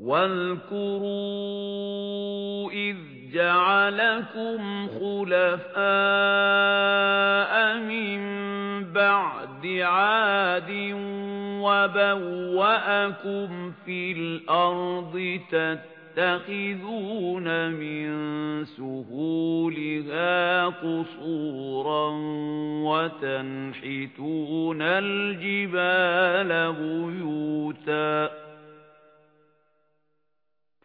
وَاذْكُرُوا إِذْ جَعَلَكُمْ خُلَفَاءَ مِنْ بَعْدِ عَادٍ وَبَوَّأَكُمْ فِي الْأَرْضِ تَتَّخِذُونَ مِنْ سُهُولِهَا قُصُورًا وَتَنْحِتُونَ الْجِبَالَ بُيُوتًا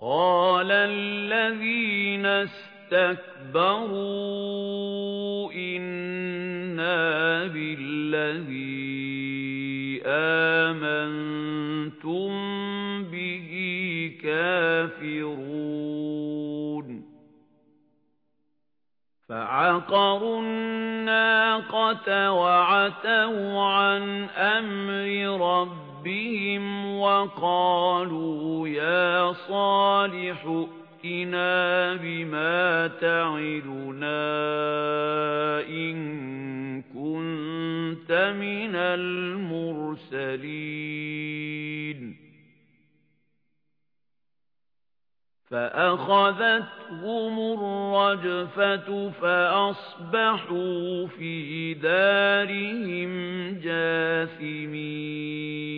قَالَ الَّذِينَ اسْتَكْبَرُوا إِنَّا بِالَّذِي آمَنْتُمْ بِهِ كَافِرُونَ. فَعَقَرُوا النَّاقَةَ وَعَتَوْا عَنْ أَمْرِ رَبِّهِمْ رَبِّهِمْ وَقَالُوا يَا صَالِحُ ائْتِنَا بِمَا تَعِدُنَا إِن كُنتَ مِنَ الْمُرْسَلِينَ فَأَخَذَتْهُمُ الرَّجْفَةُ فَأَصْبَحُوا فِي دَارِهِمْ جَاثِمِينَ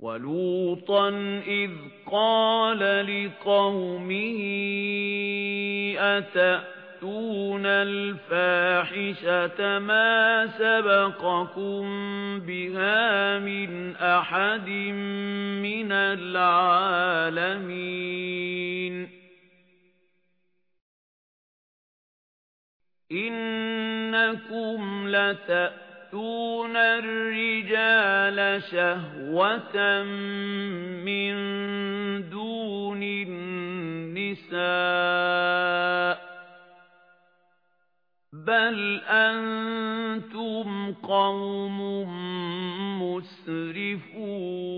وَلُوطًا إِذْ قَالَ لِقَوْمِهِ أَتَأْتُونَ تَأْتُونَ الْفَاحِشَةَ مَا سَبَقَكُم بِهَا مِنْ أَحَدٍ مِنَ الْعَالَمِينَ إِنَّكُمْ لَتَأْتُونَ الرِّجَالَ شَهْوَةً مِنْ دُونِ النِّسَاءِ بَلْ أَنْتُمْ قَوْمٌ مُسْرِفُونَ